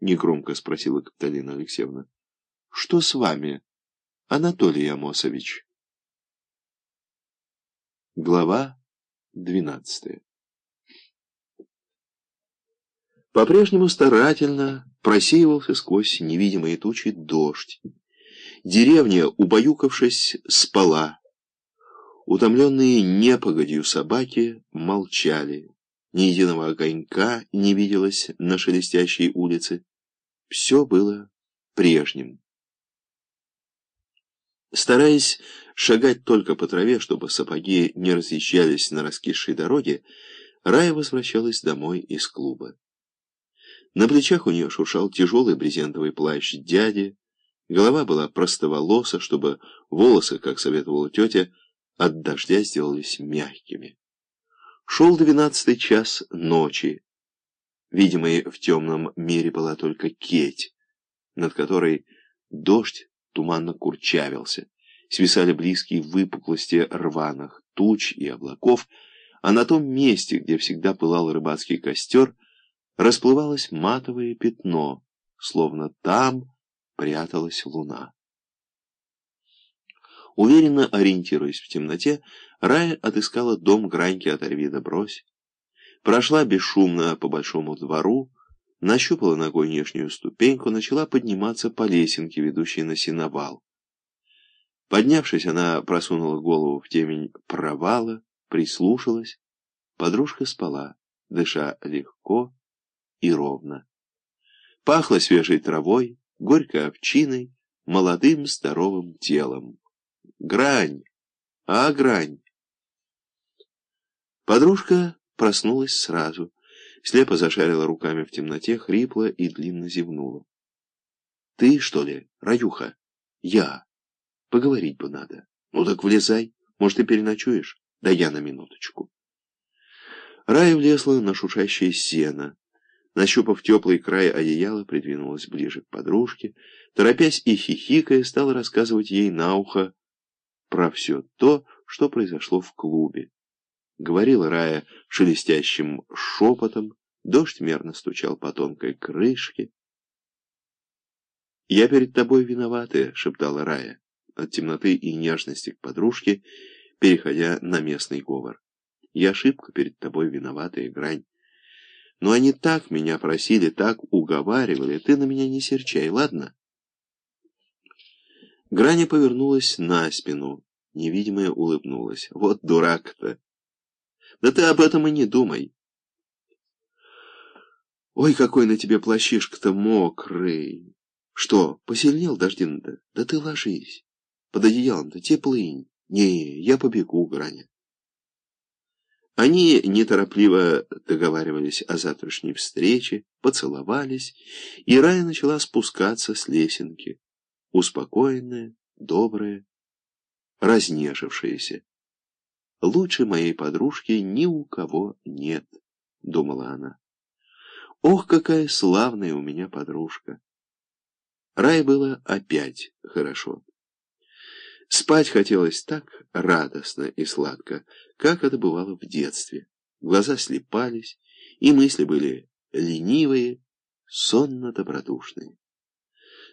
— негромко спросила Капиталина Алексеевна. — Что с вами, Анатолий Амосович? Глава двенадцатая По-прежнему старательно просеивался сквозь невидимые тучи дождь. Деревня, убаюкавшись, спала. Утомленные непогодью собаки молчали. Ни единого огонька не виделось на шелестящей улице. Все было прежним. Стараясь шагать только по траве, чтобы сапоги не разъезжались на раскисшей дороге, Рая возвращалась домой из клуба. На плечах у нее шуршал тяжелый брезентовый плащ дяди, голова была простоволоса, чтобы волосы, как советовала тетя, от дождя сделались мягкими. Шел двенадцатый час ночи. Видимой в темном мире была только кеть, над которой дождь туманно курчавился. Свисали близкие выпуклости рваных туч и облаков, а на том месте, где всегда пылал рыбацкий костер, расплывалось матовое пятно, словно там пряталась луна. Уверенно ориентируясь в темноте, Рая отыскала дом Граньки «Оторви да брось», прошла бесшумно по большому двору, нащупала ногой внешнюю ступеньку, начала подниматься по лесенке, ведущей на сеновал. Поднявшись, она просунула голову в темень провала, прислушалась. Подружка спала, дыша легко и ровно. Пахло свежей травой, горькой овчиной, молодым здоровым телом. Грань! А, грань! Подружка проснулась сразу, слепо зашарила руками в темноте, хрипло и длинно зевнула. «Ты, что ли, Раюха?» «Я. Поговорить бы надо. Ну так влезай. Может, ты переночуешь? Да я на минуточку». Рая влезла на шушащее сено. Нащупав теплый край одеяла, придвинулась ближе к подружке, торопясь и хихикая, стала рассказывать ей на ухо про все то, что произошло в клубе. Говорила Рая шелестящим шепотом, дождь мерно стучал по тонкой крышке. «Я перед тобой виноватая», — шептала Рая, от темноты и нежности к подружке, переходя на местный говор. «Я ошибка перед тобой виноватая, Грань. Но они так меня просили, так уговаривали, ты на меня не серчай, ладно?» Граня повернулась на спину, невидимая улыбнулась. «Вот дурак-то!» Да ты об этом и не думай. Ой, какой на тебе плащишка-то мокрый. Что, посильнел дождин-то? Да ты ложись. Под одеялом-то теплынь. Не, я побегу, Граня. Они неторопливо договаривались о завтрашней встрече, поцеловались, и Рая начала спускаться с лесенки, успокоенная, добрая, разнежившаяся. Лучше моей подружки ни у кого нет, думала она. Ох, какая славная у меня подружка. Рай было опять хорошо. Спать хотелось так радостно и сладко, как это бывало в детстве. Глаза слепались, и мысли были ленивые, сонно-добродушные.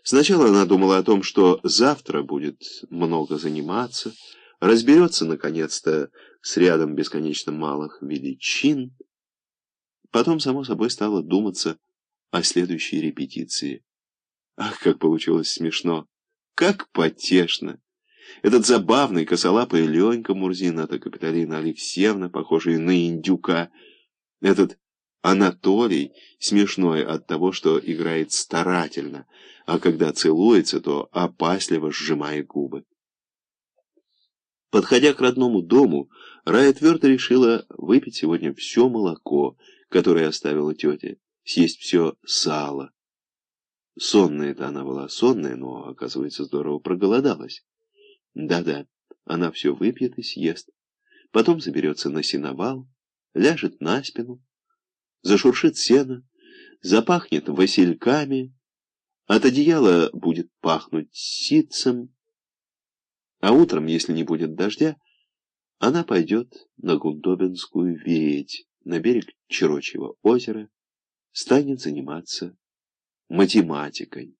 Сначала она думала о том, что завтра будет много заниматься, разберется, наконец-то, с рядом бесконечно малых величин. Потом, само собой, стало думаться о следующей репетиции. Ах, как получилось смешно! Как потешно! Этот забавный, косолапый Ленька Мурзин, это Капиталина Алексеевна, похожая на индюка, этот Анатолий, смешной от того, что играет старательно, а когда целуется, то опасливо сжимая губы. Подходя к родному дому, Рая твердо решила выпить сегодня все молоко, которое оставила тетя, съесть все сало. Сонная-то она была сонная, но, оказывается, здорово проголодалась. Да-да, она все выпьет и съест. Потом заберется на сеновал, ляжет на спину, зашуршит сено, запахнет васильками, от одеяла будет пахнуть ситцем, а утром, если не будет дождя, она пойдет на Гундобинскую вереть, на берег Чирочьего озера, станет заниматься математикой.